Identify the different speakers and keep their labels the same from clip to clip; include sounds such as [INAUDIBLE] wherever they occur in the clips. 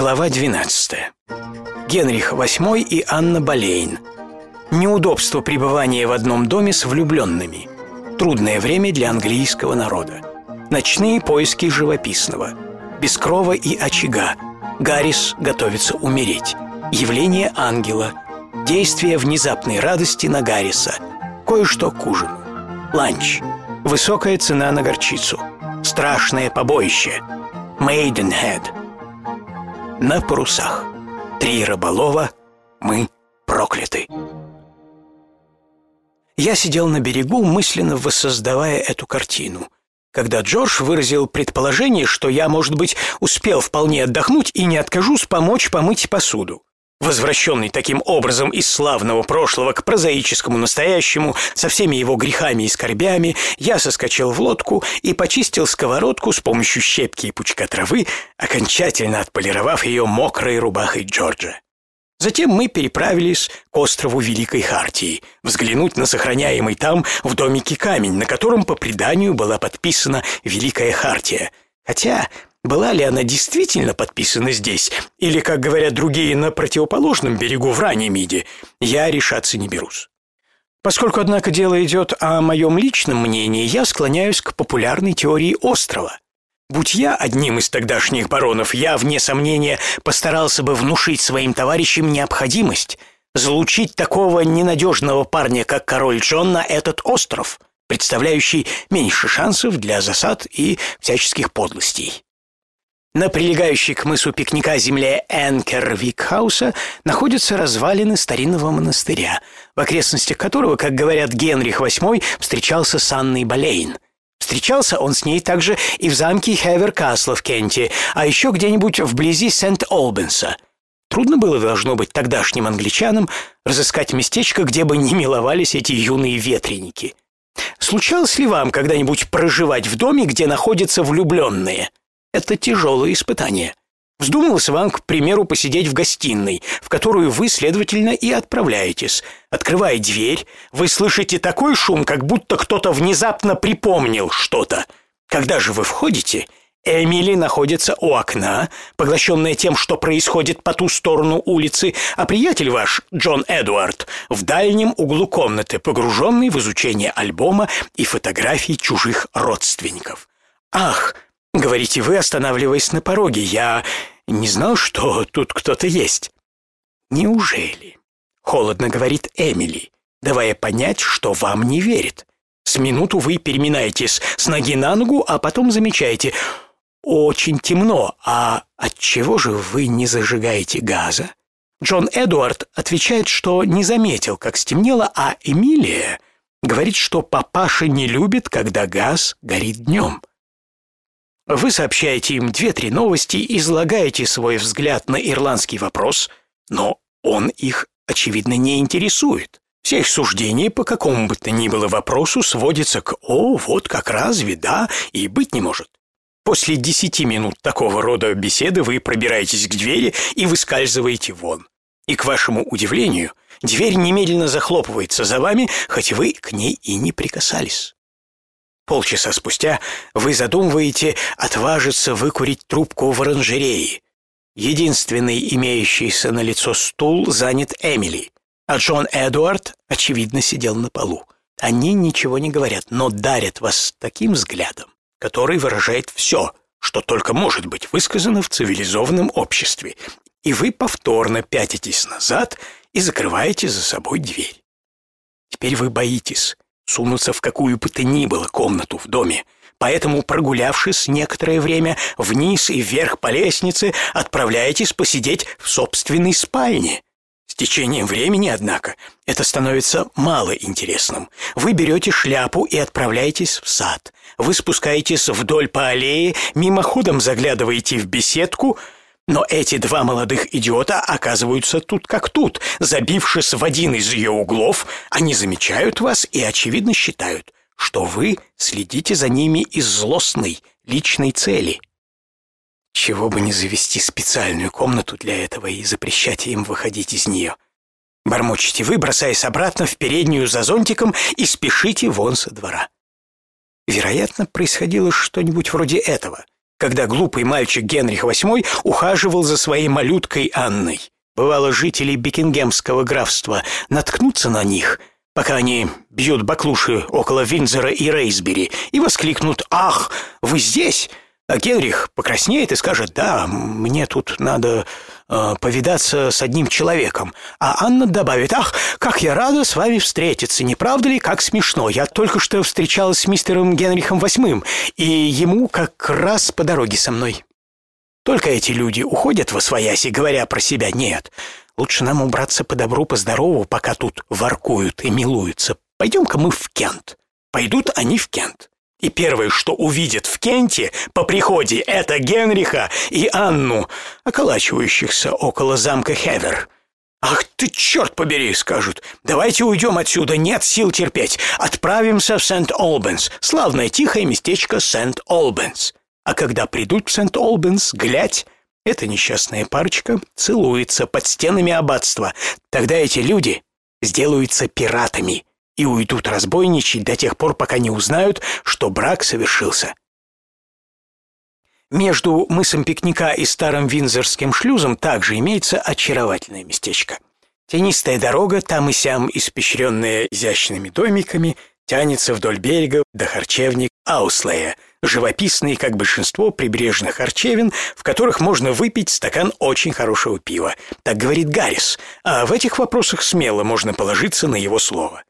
Speaker 1: Глава 12. Генрих VIII и Анна Болейн. Неудобство пребывания в одном доме с влюбленными. Трудное время для английского народа. Ночные поиски живописного. Без крова и очага. Гаррис готовится умереть. Явление ангела. Действие внезапной радости на Гарриса. Кое-что к ужину. Ланч. Высокая цена на горчицу. Страшное побоище. Maidenhead – на парусах. Три рыболова, мы прокляты. Я сидел на берегу, мысленно воссоздавая эту картину. Когда Джордж выразил предположение, что я, может быть, успел вполне отдохнуть и не откажусь помочь помыть посуду. Возвращенный таким образом из славного прошлого к прозаическому настоящему, со всеми его грехами и скорбями, я соскочил в лодку и почистил сковородку с помощью щепки и пучка травы, окончательно отполировав ее мокрой рубахой Джорджа. Затем мы переправились к острову Великой Хартии, взглянуть на сохраняемый там в домике камень, на котором по преданию была подписана Великая Хартия. Хотя была ли она действительно подписана здесь, или, как говорят другие, на противоположном берегу в Ранемиде, я решаться не берусь. Поскольку, однако, дело идет о моем личном мнении, я склоняюсь к популярной теории острова. Будь я одним из тогдашних баронов, я, вне сомнения, постарался бы внушить своим товарищам необходимость залучить такого ненадежного парня, как король Джон, на этот остров, представляющий меньше шансов для засад и всяческих подлостей. На прилегающей к мысу пикника земле Энкервикхауса находятся развалины старинного монастыря, в окрестностях которого, как говорят, Генрих VIII встречался с Анной Болейн. Встречался он с ней также и в замке Хеверкасла в Кенте, а еще где-нибудь вблизи Сент-Олбенса. Трудно было, должно быть, тогдашним англичанам разыскать местечко, где бы не миловались эти юные ветреники. Случалось ли вам когда-нибудь проживать в доме, где находятся влюбленные? Это тяжелое испытание. Вздумалось вам, к примеру, посидеть в гостиной, в которую вы, следовательно, и отправляетесь. Открывая дверь, вы слышите такой шум, как будто кто-то внезапно припомнил что-то. Когда же вы входите, Эмили находится у окна, поглощенная тем, что происходит по ту сторону улицы, а приятель ваш, Джон Эдуард, в дальнем углу комнаты, погруженный в изучение альбома и фотографий чужих родственников. Ах, Говорите вы, останавливаясь на пороге. Я не знал, что тут кто-то есть. Неужели? Холодно говорит Эмили, давая понять, что вам не верит. С минуту вы переминаетесь с ноги на ногу, а потом замечаете: очень темно. А от чего же вы не зажигаете газа? Джон Эдуард отвечает, что не заметил, как стемнело, а Эмилия говорит, что папаша не любит, когда газ горит днем. Вы сообщаете им две-три новости, излагаете свой взгляд на ирландский вопрос, но он их, очевидно, не интересует. Все их суждения по какому бы то ни было вопросу сводятся к «О, вот как разве, да, и быть не может». После десяти минут такого рода беседы вы пробираетесь к двери и выскальзываете вон. И, к вашему удивлению, дверь немедленно захлопывается за вами, хоть вы к ней и не прикасались. Полчаса спустя вы задумываете отважиться выкурить трубку в оранжерее. Единственный имеющийся на лицо стул занят Эмили, а Джон Эдуард, очевидно, сидел на полу. Они ничего не говорят, но дарят вас таким взглядом, который выражает все, что только может быть высказано в цивилизованном обществе, и вы повторно пятитесь назад и закрываете за собой дверь. Теперь вы боитесь, сунуться в какую бы то ни было комнату в доме. Поэтому, прогулявшись некоторое время вниз и вверх по лестнице, отправляетесь посидеть в собственной спальне. С течением времени, однако, это становится мало интересным. Вы берете шляпу и отправляетесь в сад. Вы спускаетесь вдоль по аллее, мимоходом заглядываете в беседку – но эти два молодых идиота оказываются тут как тут. Забившись в один из ее углов, они замечают вас и, очевидно, считают, что вы следите за ними из злостной, личной цели. Чего бы не завести специальную комнату для этого и запрещать им выходить из нее. Бормочете вы, бросаясь обратно в переднюю за зонтиком и спешите вон со двора. Вероятно, происходило что-нибудь вроде этого когда глупый мальчик Генрих VIII ухаживал за своей малюткой Анной. Бывало, жители Бекингемского графства наткнутся на них, пока они бьют баклуши около Винзера и Рейсбери, и воскликнут «Ах, вы здесь!» А Генрих покраснеет и скажет «Да, мне тут надо э, повидаться с одним человеком». А Анна добавит «Ах, как я рада с вами встретиться, не правда ли, как смешно? Я только что встречалась с мистером Генрихом VIII, и ему как раз по дороге со мной». Только эти люди уходят во свояси, говоря про себя «нет». Лучше нам убраться по добру, по здорову, пока тут воркуют и милуются. Пойдем-ка мы в Кент. Пойдут они в Кент. И первое, что увидят в Кенте по приходе, это Генриха и Анну, околачивающихся около замка Хевер. «Ах ты, черт побери!» — скажут. «Давайте уйдем отсюда, нет сил терпеть. Отправимся в Сент-Олбенс, славное тихое местечко Сент-Олбенс». А когда придут в Сент-Олбенс, глядь, эта несчастная парочка целуется под стенами аббатства. Тогда эти люди сделаются пиратами и уйдут разбойничать до тех пор, пока не узнают, что брак совершился. Между мысом пикника и старым Винзорским шлюзом также имеется очаровательное местечко. Тенистая дорога, там и сям испещренная изящными домиками, тянется вдоль берега до харчевни Ауслея, живописный, как большинство прибрежных харчевин, в которых можно выпить стакан очень хорошего пива. Так говорит Гаррис, а в этих вопросах смело можно положиться на его слово.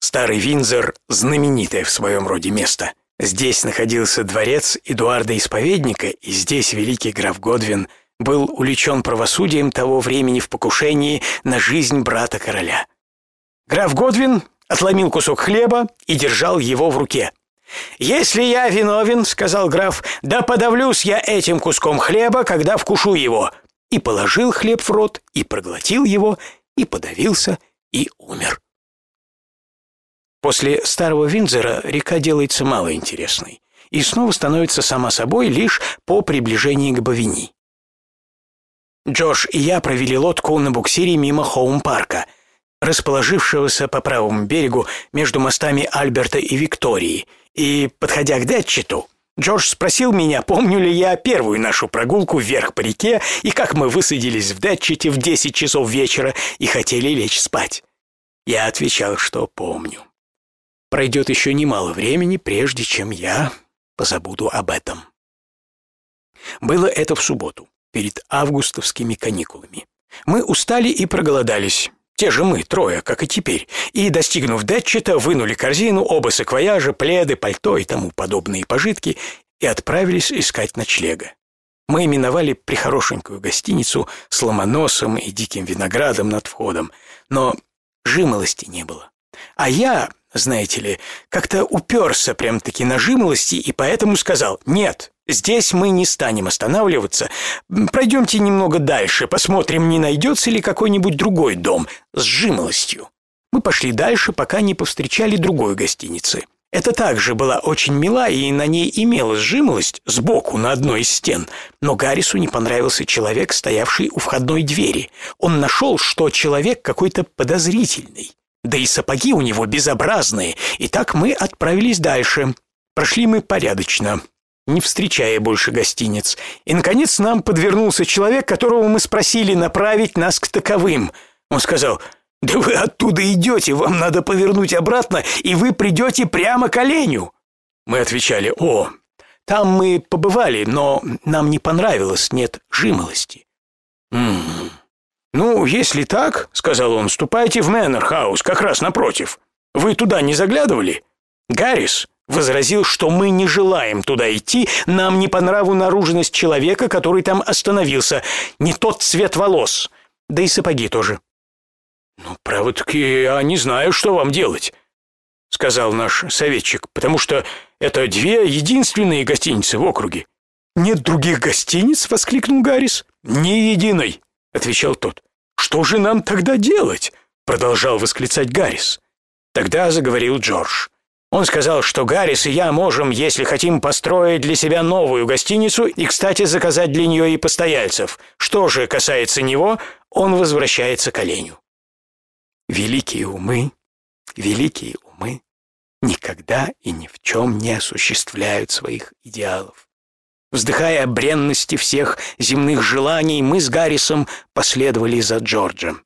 Speaker 1: Старый Винзор – знаменитое в своем роде место. Здесь находился дворец Эдуарда Исповедника, и здесь великий граф Годвин был уличен правосудием того времени в покушении на жизнь брата короля. Граф Годвин отломил кусок хлеба и держал его в руке. «Если я виновен, — сказал граф, — да подавлюсь я этим куском хлеба, когда вкушу его». И положил хлеб в рот, и проглотил его, и подавился, и умер. После старого Винзера река делается малоинтересной и снова становится сама собой лишь по приближении к Бавини. Джош и я провели лодку на буксире мимо Хоум-парка — расположившегося по правому берегу между мостами Альберта и Виктории, и, подходя к Дэтчету, Джордж спросил меня, помню ли я первую нашу прогулку вверх по реке и как мы высадились в Дэтчете в 10 часов вечера и хотели лечь спать. Я отвечал, что помню. Пройдет еще немало времени, прежде чем я позабуду об этом. Было это в субботу, перед августовскими каникулами. Мы устали и проголодались. Те же мы, трое, как и теперь. И, достигнув Дэтчета, вынули корзину, оба саквояжа, пледы, пальто и тому подобные пожитки и отправились искать ночлега. Мы именовали прихорошенькую гостиницу с ломоносом и диким виноградом над входом, но жимолости не было. А я, знаете ли, как-то уперся прям-таки на жимолости и поэтому сказал «нет». Здесь мы не станем останавливаться. Пройдемте немного дальше, посмотрим, не найдется ли какой-нибудь другой дом с жимолостью. Мы пошли дальше, пока не повстречали другой гостиницы. Это также была очень мила, и на ней имелась жимолость сбоку на одной из стен. Но Гаррису не понравился человек, стоявший у входной двери. Он нашел, что человек какой-то подозрительный. Да и сапоги у него безобразные. И так мы отправились дальше. Прошли мы порядочно не встречая больше гостиниц. И, наконец, нам подвернулся человек, которого мы спросили направить нас к таковым. Он сказал, «Да вы оттуда идете, вам надо повернуть обратно, и вы придете прямо к оленю». Мы отвечали, «О, там мы побывали, но нам не понравилось, нет жимолости». «М -м -м. «Ну, если так, — сказал он, — ступайте в Мэннер-хаус, как раз напротив. Вы туда не заглядывали?» «Гаррис, возразил, что мы не желаем туда идти, нам не по нраву наружность человека, который там остановился, не тот цвет волос, да и сапоги тоже. «Ну, право-таки я не знаю, что вам делать», — сказал наш советчик, «потому что это две единственные гостиницы в округе». «Нет других гостиниц?» — воскликнул Гаррис. «Ни единой», — отвечал тот. «Что же нам тогда делать?» — продолжал восклицать Гаррис. Тогда заговорил Джордж. Он сказал, что Гаррис и я можем, если хотим, построить для себя новую гостиницу и, кстати, заказать для нее и постояльцев. Что же касается него, он возвращается к оленю. Великие умы, великие умы никогда и ни в чем не осуществляют своих идеалов. Вздыхая о бренности всех земных желаний, мы с Гаррисом последовали за Джорджем.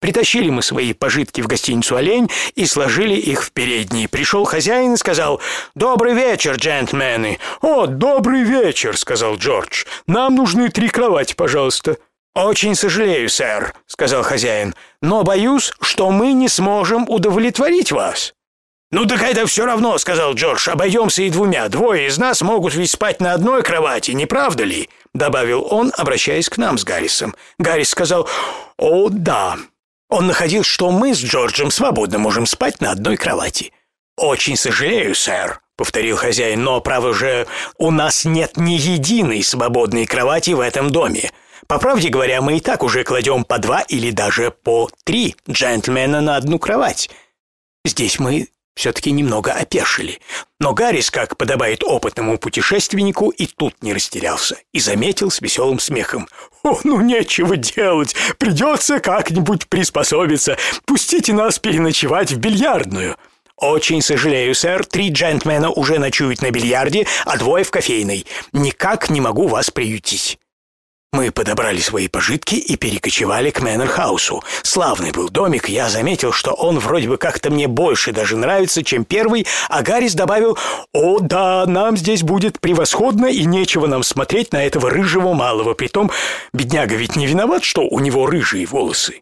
Speaker 1: Притащили мы свои пожитки в гостиницу «Олень» и сложили их в передней. Пришел хозяин и сказал «Добрый вечер, джентльмены!» «О, добрый вечер!» — сказал Джордж. «Нам нужны три кровати, пожалуйста». «Очень сожалею, сэр», — сказал хозяин, «но боюсь, что мы не сможем удовлетворить вас». «Ну так это все равно», — сказал Джордж, «обойдемся и двумя. Двое из нас могут ведь спать на одной кровати, не правда ли?» — добавил он, обращаясь к нам с Гаррисом. Гаррис сказал «О, да». Он находил, что мы с Джорджем свободно можем спать на одной кровати. «Очень сожалею, сэр», — повторил хозяин, «но, право же, у нас нет ни единой свободной кровати в этом доме. По правде говоря, мы и так уже кладем по два или даже по три джентльмена на одну кровать. Здесь мы все-таки немного опешили. Но Гаррис, как подобает опытному путешественнику, и тут не растерялся и заметил с веселым смехом. «О, ну нечего делать, придется как-нибудь приспособиться. Пустите нас переночевать в бильярдную». «Очень сожалею, сэр, три джентльмена уже ночуют на бильярде, а двое в кофейной. Никак не могу вас приютить». Мы подобрали свои пожитки и перекочевали к Мэннерхаусу. Славный был домик, я заметил, что он вроде бы как-то мне больше даже нравится, чем первый, а Гаррис добавил «О, да, нам здесь будет превосходно и нечего нам смотреть на этого рыжего малого, притом бедняга ведь не виноват, что у него рыжие волосы».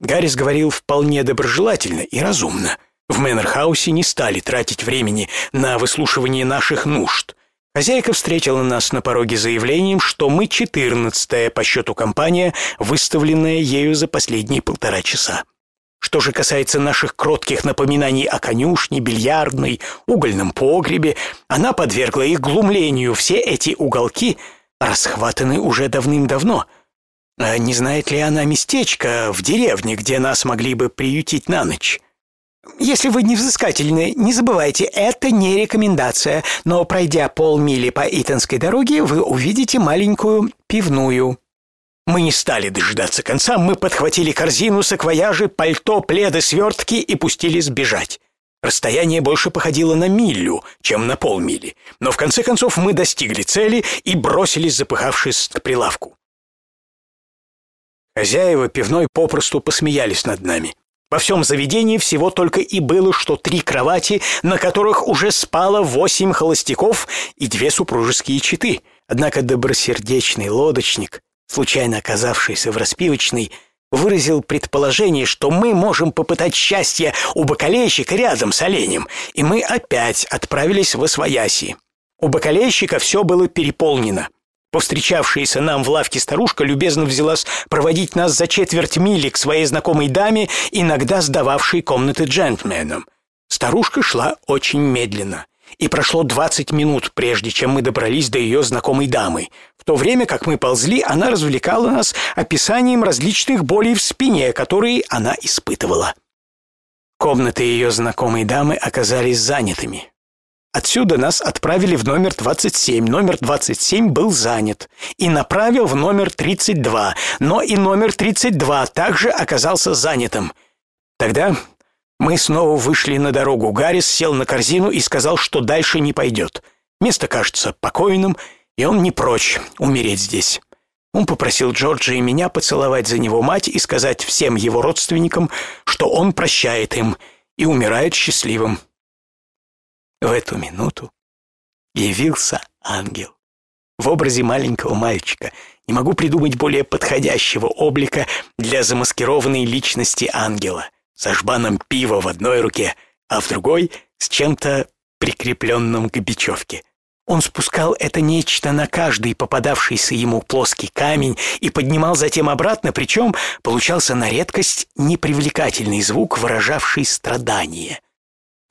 Speaker 1: Гаррис говорил вполне доброжелательно и разумно. В Мэннерхаусе не стали тратить времени на выслушивание наших нужд. Хозяйка встретила нас на пороге заявлением, что мы четырнадцатая по счету компания, выставленная ею за последние полтора часа. Что же касается наших кротких напоминаний о конюшне, бильярдной, угольном погребе, она подвергла их глумлению. Все эти уголки расхватаны уже давным-давно. А не знает ли она местечко в деревне, где нас могли бы приютить на ночь? Если вы невзыскательны, не забывайте, это не рекомендация, но пройдя полмили по Итонской дороге, вы увидите маленькую пивную. Мы не стали дожидаться конца, мы подхватили корзину, саквояжи, пальто, пледы, свертки и пустились бежать. Расстояние больше походило на милю, чем на полмили, но в конце концов мы достигли цели и бросились, запыхавшись к прилавку. Хозяева пивной попросту посмеялись над нами. Во всем заведении всего только и было, что три кровати, на которых уже спало восемь холостяков и две супружеские четы. Однако добросердечный лодочник, случайно оказавшийся в распивочной, выразил предположение, что мы можем попытать счастье у бакалейщика рядом с оленем, и мы опять отправились в Освояси. У бакалейщика все было переполнено. Повстречавшаяся нам в лавке старушка любезно взялась проводить нас за четверть мили к своей знакомой даме, иногда сдававшей комнаты джентльменам. Старушка шла очень медленно, и прошло двадцать минут, прежде чем мы добрались до ее знакомой дамы. В то время, как мы ползли, она развлекала нас описанием различных болей в спине, которые она испытывала. Комнаты ее знакомой дамы оказались занятыми. Отсюда нас отправили в номер 27. Номер 27 был занят. И направил в номер 32. Но и номер 32 также оказался занятым. Тогда мы снова вышли на дорогу. Гаррис сел на корзину и сказал, что дальше не пойдет. Место кажется покойным, и он не прочь умереть здесь. Он попросил Джорджа и меня поцеловать за него мать и сказать всем его родственникам, что он прощает им и умирает счастливым. В эту минуту явился ангел. В образе маленького мальчика не могу придумать более подходящего облика для замаскированной личности ангела. Со жбаном пива в одной руке, а в другой с чем-то прикрепленным к бечевке. Он спускал это нечто на каждый попадавшийся ему плоский камень и поднимал затем обратно, причем получался на редкость непривлекательный звук, выражавший страдание.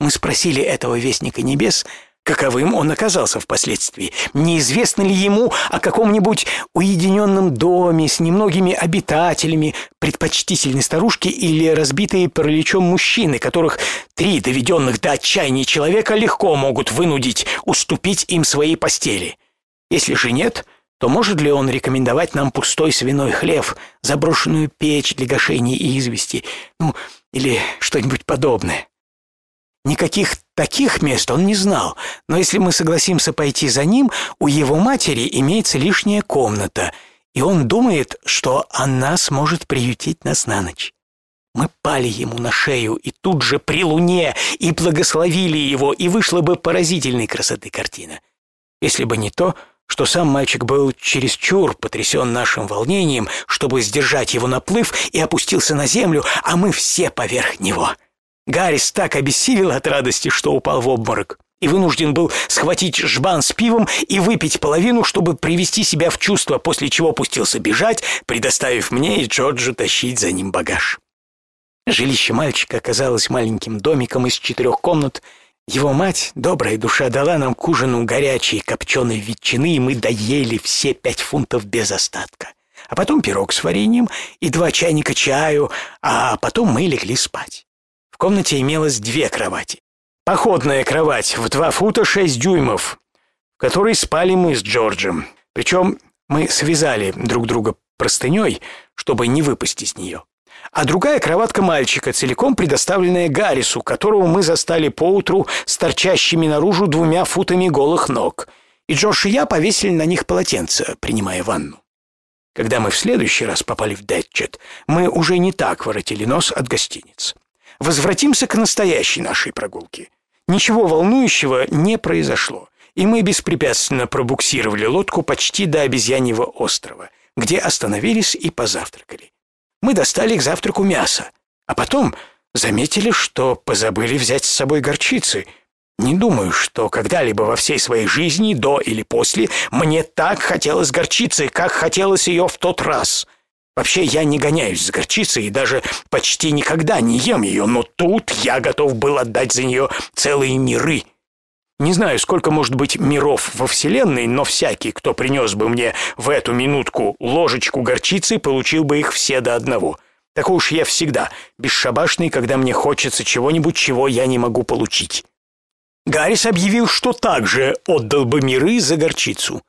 Speaker 1: Мы спросили этого вестника небес, каковым он оказался впоследствии. Неизвестно ли ему о каком-нибудь уединенном доме с немногими обитателями, предпочтительной старушки или разбитые параличом мужчины, которых три доведенных до отчаяния человека легко могут вынудить уступить им свои постели? Если же нет, то может ли он рекомендовать нам пустой свиной хлев, заброшенную печь для гашения и извести, ну, или что-нибудь подобное? Никаких Таких мест он не знал, но если мы согласимся пойти за ним, у его матери имеется лишняя комната, и он думает, что она сможет приютить нас на ночь. Мы пали ему на шею и тут же при луне и благословили его, и вышла бы поразительной красоты картина. Если бы не то, что сам мальчик был чересчур потрясен нашим волнением, чтобы сдержать его наплыв, и опустился на землю, а мы все поверх него. Гаррис так обессилел от радости, что упал в обморок и вынужден был схватить жбан с пивом и выпить половину, чтобы привести себя в чувство, после чего пустился бежать, предоставив мне и Джорджу тащить за ним багаж. Жилище мальчика оказалось маленьким домиком из четырех комнат. Его мать, добрая душа, дала нам к ужину горячей копченой ветчины, и мы доели все пять фунтов без остатка. А потом пирог с вареньем и два чайника чаю, а потом мы легли спать. В комнате имелось две кровати. Походная кровать в два фута шесть дюймов, в которой спали мы с Джорджем. Причем мы связали друг друга простыней, чтобы не выпасть из нее. А другая кроватка мальчика, целиком предоставленная Гаррису, которого мы застали поутру с торчащими наружу двумя футами голых ног. И Джордж и я повесили на них полотенце, принимая ванну. Когда мы в следующий раз попали в Дэтчет, мы уже не так воротили нос от гостиниц. Возвратимся к настоящей нашей прогулке. Ничего волнующего не произошло, и мы беспрепятственно пробуксировали лодку почти до обезьяньего острова, где остановились и позавтракали. Мы достали к завтраку мясо, а потом заметили, что позабыли взять с собой горчицы. Не думаю, что когда-либо во всей своей жизни, до или после, мне так хотелось горчицы, как хотелось ее в тот раз — Вообще я не гоняюсь за горчицей и даже почти никогда не ем ее, но тут я готов был отдать за нее целые миры. Не знаю, сколько может быть миров во Вселенной, но всякий, кто принес бы мне в эту минутку ложечку горчицы, получил бы их все до одного. Такой уж я всегда, бесшабашный, когда мне хочется чего-нибудь, чего я не могу получить. Гаррис объявил, что также отдал бы миры за горчицу.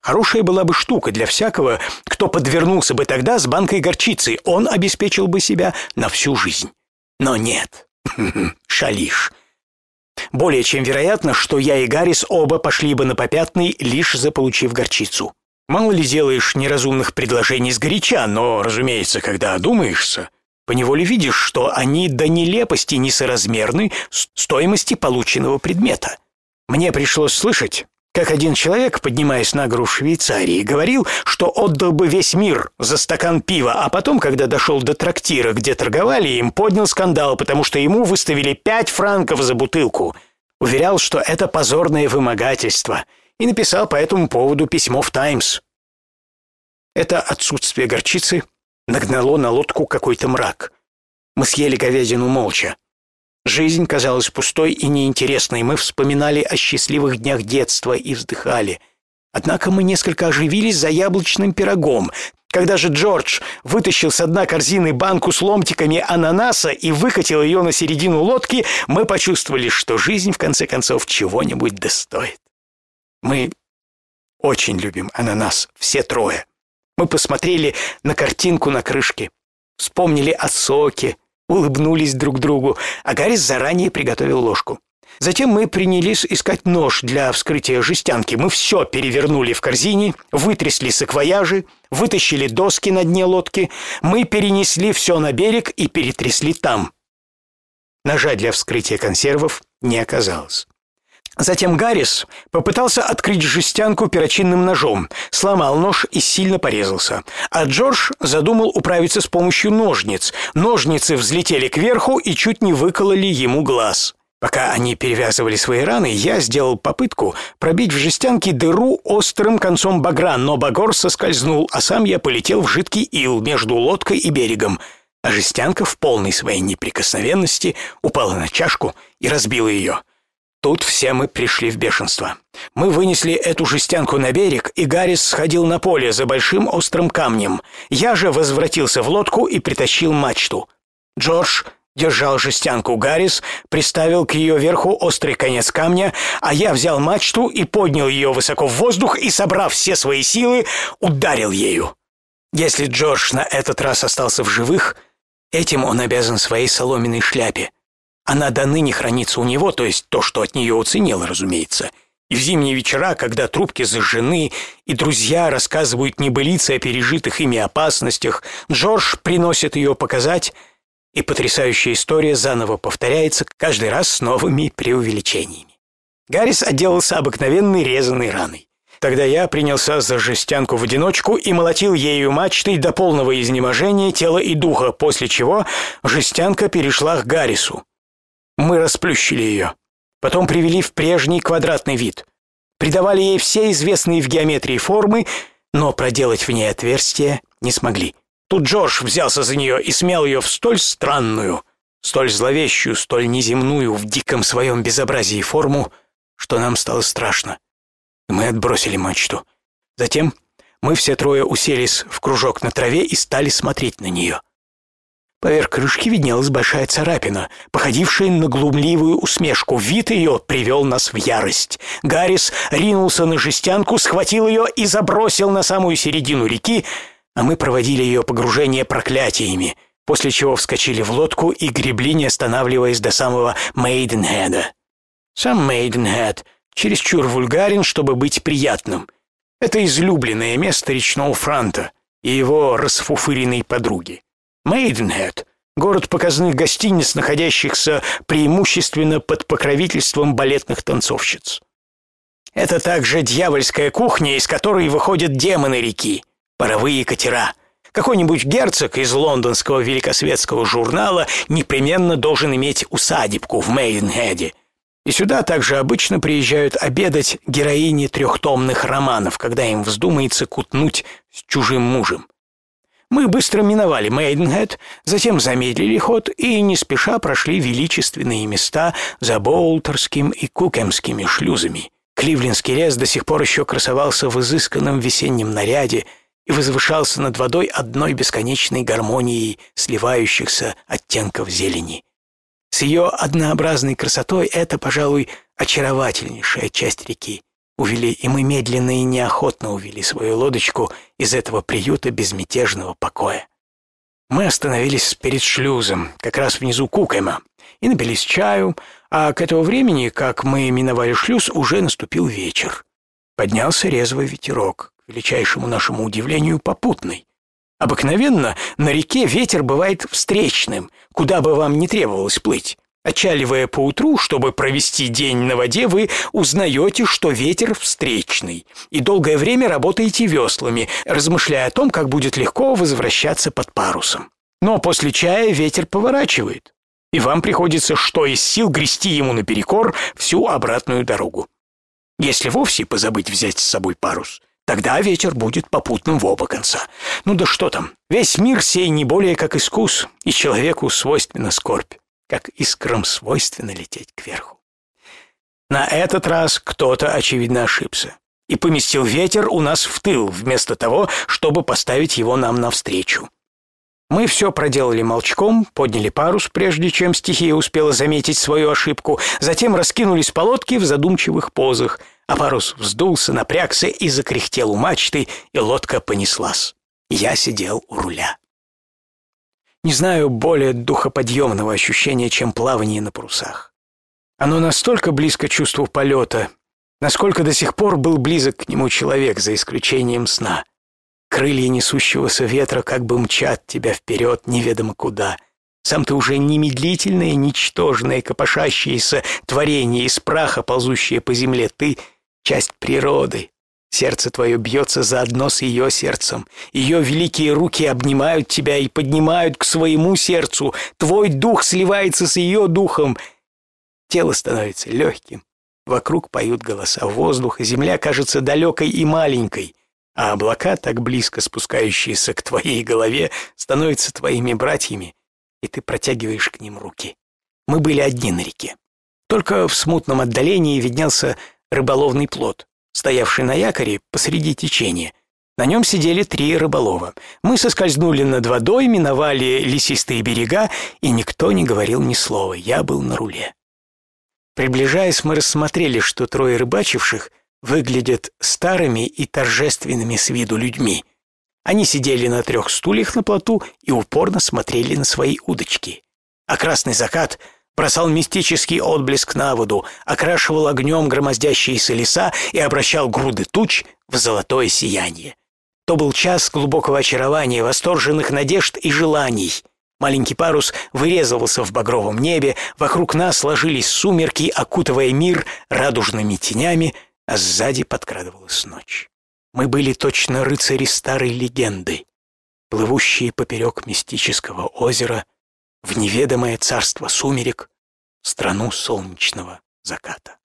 Speaker 1: Хорошая была бы штука для всякого, кто подвернулся бы тогда с банкой горчицы. Он обеспечил бы себя на всю жизнь. Но нет. [LAUGHS] Шалиш. Более чем вероятно, что я и Гаррис оба пошли бы на попятный, лишь заполучив горчицу. Мало ли делаешь неразумных предложений сгоряча, но, разумеется, когда одумаешься, поневоле видишь, что они до нелепости несоразмерны стоимости полученного предмета. Мне пришлось слышать, как один человек, поднимаясь на гору Швейцарии, говорил, что отдал бы весь мир за стакан пива, а потом, когда дошел до трактира, где торговали им, поднял скандал, потому что ему выставили пять франков за бутылку. Уверял, что это позорное вымогательство, и написал по этому поводу письмо в «Таймс». Это отсутствие горчицы нагнало на лодку какой-то мрак. Мы съели говядину молча. Жизнь казалась пустой и неинтересной, мы вспоминали о счастливых днях детства и вздыхали. Однако мы несколько оживились за яблочным пирогом. Когда же Джордж вытащил с дна корзины банку с ломтиками ананаса и выкатил ее на середину лодки, мы почувствовали, что жизнь в конце концов чего-нибудь достоит. Мы очень любим ананас, все трое. Мы посмотрели на картинку на крышке, вспомнили о соке, улыбнулись друг другу, а Гаррис заранее приготовил ложку. Затем мы принялись искать нож для вскрытия жестянки. Мы все перевернули в корзине, вытрясли саквояжи, вытащили доски на дне лодки. Мы перенесли все на берег и перетрясли там. Ножа для вскрытия консервов не оказалось. Затем Гаррис попытался открыть жестянку перочинным ножом, сломал нож и сильно порезался. А Джордж задумал управиться с помощью ножниц. Ножницы взлетели кверху и чуть не выкололи ему глаз. Пока они перевязывали свои раны, я сделал попытку пробить в жестянке дыру острым концом багра, но багор соскользнул, а сам я полетел в жидкий ил между лодкой и берегом. А жестянка в полной своей неприкосновенности упала на чашку и разбила ее. Тут все мы пришли в бешенство. Мы вынесли эту жестянку на берег, и Гаррис сходил на поле за большим острым камнем. Я же возвратился в лодку и притащил мачту. Джордж держал жестянку Гаррис, приставил к ее верху острый конец камня, а я взял мачту и поднял ее высоко в воздух и, собрав все свои силы, ударил ею. Если Джордж на этот раз остался в живых, этим он обязан своей соломенной шляпе. Она до ныне хранится у него, то есть то, что от нее уценил, разумеется. И в зимние вечера, когда трубки зажжены, и друзья рассказывают небылицы о пережитых ими опасностях, Джордж приносит ее показать, и потрясающая история заново повторяется каждый раз с новыми преувеличениями. Гаррис отделался обыкновенной резаной раной. Тогда я принялся за жестянку в одиночку и молотил ею мачтой до полного изнеможения тела и духа, после чего жестянка перешла к Гаррису. Мы расплющили ее. Потом привели в прежний квадратный вид. Придавали ей все известные в геометрии формы, но проделать в ней отверстие не смогли. Тут Джордж взялся за нее и смял ее в столь странную, столь зловещую, столь неземную в диком своем безобразии форму, что нам стало страшно. Мы отбросили мачту. Затем мы все трое уселись в кружок на траве и стали смотреть на нее. Поверх крышки виднелась большая царапина, походившая на глумливую усмешку. Вид ее привел нас в ярость. Гаррис ринулся на жестянку, схватил ее и забросил на самую середину реки, а мы проводили ее погружение проклятиями, после чего вскочили в лодку и гребли, не останавливаясь до самого Мейденхеда. Сам Мейденхед — чересчур вульгарен, чтобы быть приятным. Это излюбленное место речного франта и его расфуфыренной подруги. Мейденхед — город показных гостиниц, находящихся преимущественно под покровительством балетных танцовщиц. Это также дьявольская кухня, из которой выходят демоны реки, паровые катера. Какой-нибудь герцог из лондонского великосветского журнала непременно должен иметь усадебку в Мейденхеде, и сюда также обычно приезжают обедать героини трехтомных романов, когда им вздумается кутнуть с чужим мужем. Мы быстро миновали Мейденхед, затем замедлили ход и не спеша прошли величественные места за Боултерским и Кукемскими шлюзами. Кливлендский лес до сих пор еще красовался в изысканном весеннем наряде и возвышался над водой одной бесконечной гармонией сливающихся оттенков зелени. С ее однообразной красотой это, пожалуй, очаровательнейшая часть реки. Увели, и мы медленно и неохотно увели свою лодочку из этого приюта безмятежного покоя. Мы остановились перед шлюзом, как раз внизу Кукэма, и напились чаю, а к этому времени, как мы миновали шлюз, уже наступил вечер. Поднялся резвый ветерок, к величайшему нашему удивлению попутный. Обыкновенно на реке ветер бывает встречным, куда бы вам не требовалось плыть. Отчаливая по утру, чтобы провести день на воде, вы узнаете, что ветер встречный, и долгое время работаете веслами, размышляя о том, как будет легко возвращаться под парусом. Но после чая ветер поворачивает, и вам приходится что из сил грести ему наперекор всю обратную дорогу. Если вовсе позабыть взять с собой парус, Тогда ветер будет попутным в оба конца. Ну да что там, весь мир сей не более как искус, и человеку свойственна скорбь, как искрам свойственно лететь кверху. На этот раз кто-то, очевидно, ошибся и поместил ветер у нас в тыл, вместо того, чтобы поставить его нам навстречу. Мы все проделали молчком, подняли парус, прежде чем стихия успела заметить свою ошибку, затем раскинулись по лодке в задумчивых позах — а парус вздулся, напрягся и закряхтел у мачты, и лодка понеслась. Я сидел у руля. Не знаю более духоподъемного ощущения, чем плавание на парусах. Оно настолько близко чувству полета, насколько до сих пор был близок к нему человек, за исключением сна. Крылья несущегося ветра как бы мчат тебя вперед неведомо куда. Сам ты уже не медлительное, ничтожное, копошащееся творение из праха, ползущее по земле. Ты часть природы. Сердце твое бьется заодно с ее сердцем. Ее великие руки обнимают тебя и поднимают к своему сердцу. Твой дух сливается с ее духом. Тело становится легким. Вокруг поют голоса воздуха, земля кажется далекой и маленькой, а облака, так близко спускающиеся к твоей голове, становятся твоими братьями, и ты протягиваешь к ним руки. Мы были одни на реке. Только в смутном отдалении виднелся рыболовный плот, стоявший на якоре посреди течения. На нем сидели три рыболова. Мы соскользнули над водой, миновали лесистые берега, и никто не говорил ни слова. Я был на руле. Приближаясь, мы рассмотрели, что трое рыбачивших выглядят старыми и торжественными с виду людьми. Они сидели на трех стульях на плоту и упорно смотрели на свои удочки. А красный закат бросал мистический отблеск на воду, окрашивал огнем громоздящиеся леса и обращал груды туч в золотое сияние. То был час глубокого очарования, восторженных надежд и желаний. Маленький парус вырезывался в багровом небе, вокруг нас сложились сумерки, окутывая мир радужными тенями, а сзади подкрадывалась ночь. Мы были точно рыцари старой легенды, плывущие поперек мистического озера в неведомое царство сумерек, страну солнечного заката.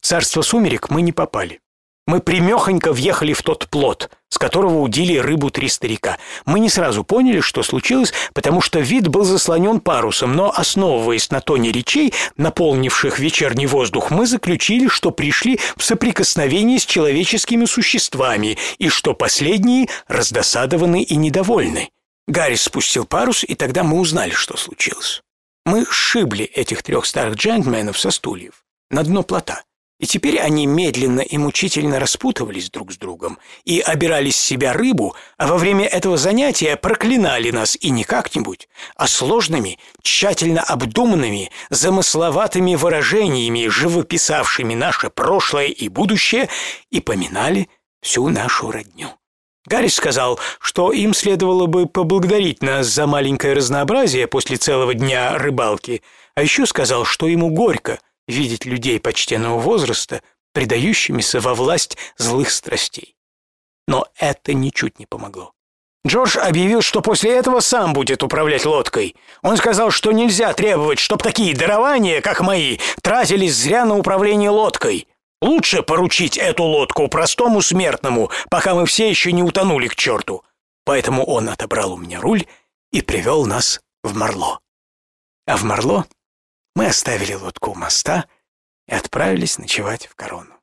Speaker 1: В царство сумерек мы не попали. Мы примехонько въехали в тот плот, с которого удили рыбу три старика. Мы не сразу поняли, что случилось, потому что вид был заслонен парусом, но, основываясь на тоне речей, наполнивших вечерний воздух, мы заключили, что пришли в соприкосновение с человеческими существами и что последние раздосадованы и недовольны. Гарри спустил парус, и тогда мы узнали, что случилось. Мы сшибли этих трех старых джентльменов со стульев на дно плота. И теперь они медленно и мучительно распутывались друг с другом и обирали с себя рыбу, а во время этого занятия проклинали нас и не как-нибудь, а сложными, тщательно обдуманными, замысловатыми выражениями, живописавшими наше прошлое и будущее, и поминали всю нашу родню. Гарри сказал, что им следовало бы поблагодарить нас за маленькое разнообразие после целого дня рыбалки, а еще сказал, что ему горько – видеть людей почтенного возраста, предающимися во власть злых страстей. Но это ничуть не помогло. Джордж объявил, что после этого сам будет управлять лодкой. Он сказал, что нельзя требовать, чтобы такие дарования, как мои, тратились зря на управление лодкой. Лучше поручить эту лодку простому смертному, пока мы все еще не утонули к черту. Поэтому он отобрал у меня руль и привел нас в Марло. А в Марло мы оставили лодку у моста и отправились ночевать в Корону.